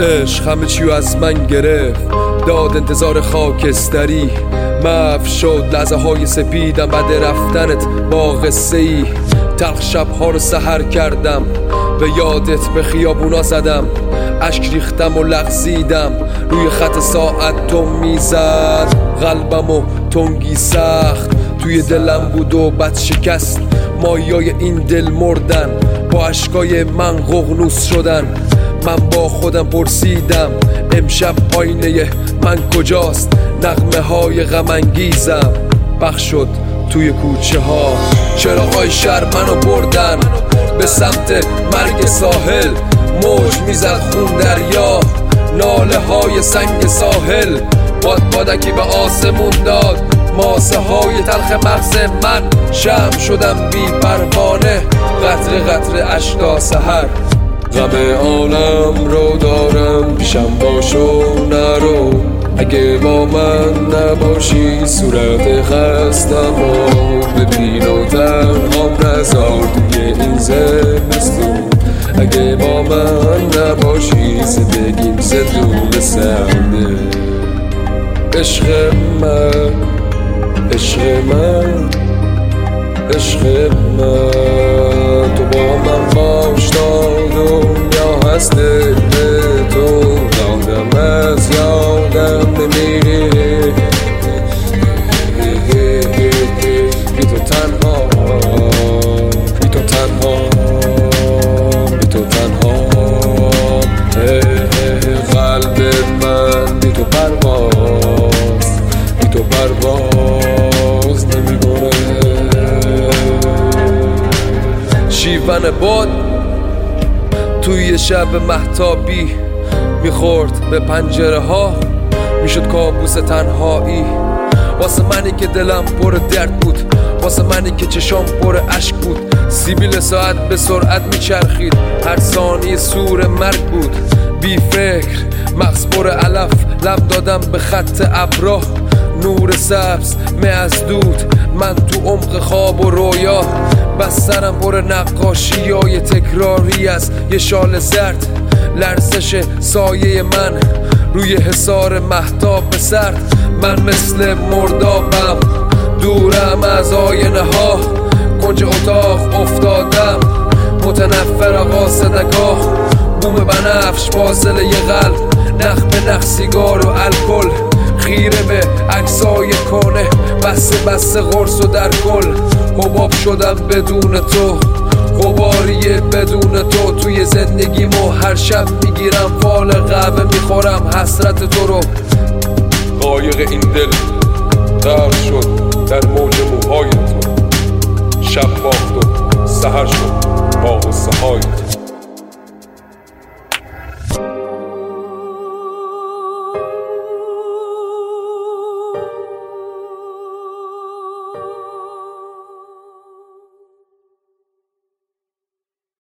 عشق همه چیو از من گرفت. داد انتظار خاکستری. مف شد لحظه های سپیدم بعد رفتنت با قصه ای تلخ شبها رو سهر کردم. به یادت به خیابونا زدم. اشک ریختم و لغزیدم. روی خط ساعت تو می‌زد. قلبم و تنگی سخت. توی دلم بود و بد شکست. مایای این دل مردن. با اشکای من قغنوس شدن. من با خودم پرسیدم امشب آینه من کجاست؟ نغمه های غمانگیزم بخش شد توی کوچه ها. چراغای شهر منو بردن؟ به سمت مرگ ساحل. موج می‌زد خون دریا. ناله های سنگ ساحل. باد بادکی به آسمون داد. ماسه های تلخ مغز من. شم شدم بی پروانه. قطر قطر اشکا سهر غم عالم رو دارم پیشم باشو نرو. اگه با من نباشی صورت خستم و ببین و تنهام نزار. توی این زمستون اگه با من نباشی زندگیم زدون سرده. عشق من عشق من عشق من. یادم نمیری بی تو تنها بی تو تنها بی تو تنها. قلب من بی تو پرواز بی تو پرواز نمی‌کنه شیون باد توی شب محتابی می‌خورد به پنجره ها. می‌شد کابوس تنهایی. واسه منی که دلم پر درد بود. واسه منی که چشام پر اشک بود. سیبیل ساعت به سرعت میچرخید. هر ثانیه سور مرگ بود. بی فکر مغز پر علف. لب دادم به خط ابراه. نور سبز می از دود. من تو عمق خواب و رویا. بس سرم پر نقاشی های تکراری است. یه شال زرد لرزش سایه من. روی حسار محتاب به سرد من مثل مردابم دورم از آینه ها. کنج اتاق افتادم متنفر قاصدگاه بوم بنفش فاصله قلب نخ به نخ سیگار و الکل. خیره به عکسای کنه بسته بسته قرص و در کل. حباب شدم بدون تو. غباریه بدون تو توی زندگیمو هر شب می‌گیرم فال قهوه می‌خورم حسرت تو رو. قایق این دل غرق شد در موج موهای تو. شب باخت و سهر شد با تو.